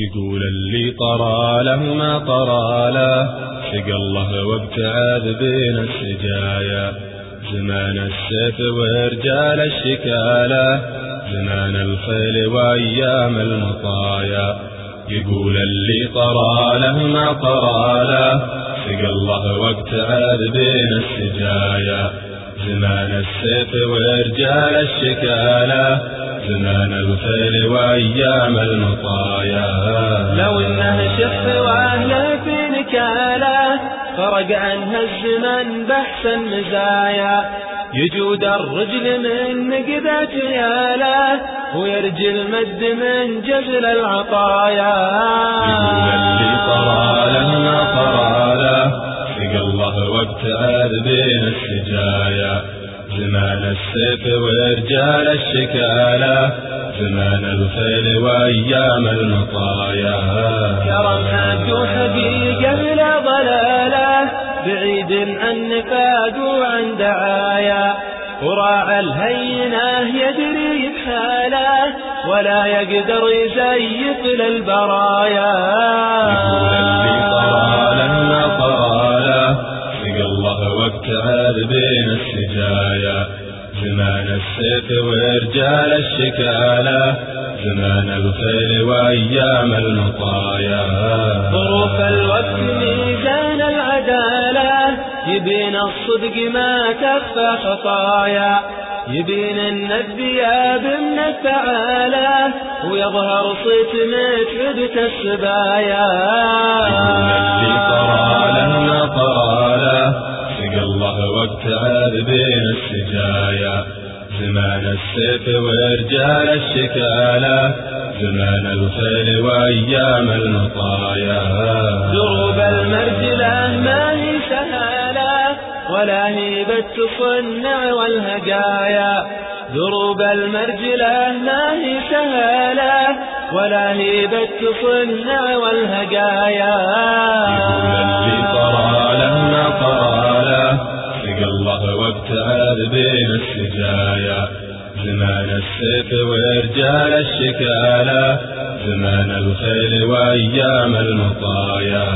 يقول اللي طرى له ما طرى له شق الله وابتعاذ بين السجايا زمان السيف ورجال الشكالة زمان الخيل وأيام المطايا. يقول اللي طرى له ما طرى له شق الله وابتعاذ بين السجايا زمان السيف ورجال الشكالة زمان الخيل وأيام المطايا. لو إنه شف واهله في نكاله فرق عنها الزمن بحسن مزايا يجود الرجل من نقدة ياله ويرجل مد من جزل العطايا. يقول اللي طرى له ما طرى له سقى الله وابتعد بين السجايا زمان السيف ورجال الشكالة زمان الخيل وأيام المطايا كرم حق وحقيقة لا ضلالة بعيد عن نفاق وعن دعايا وراعى الهينة يدري بحاله ولا يقدر يزيف للبرايا. بين السجايا. زمان السيف ورجال الشكالة زمان الخيل وأيام المطايا. ظروف الوقت ميزان العدالة يبين الصدق ما كفى خطايا. يبين ان الثياب من التعالى. ويظهر صيت متعدة السبايا بين السجايا. زمان السيف ورجال الشكالة زمان الخيل وأيام المطايا دروب المرجلة ما هي سهالة ولا هي بالتصنع والهقايا دروب المرجلة ما هي سهالة ولا هي بالتصنع والهقايا الله وابتعد بين السجايا زمان السيف ورجال الشكالة زمان الخيل وأيام المطايا.